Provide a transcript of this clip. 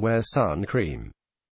Wear sun cream.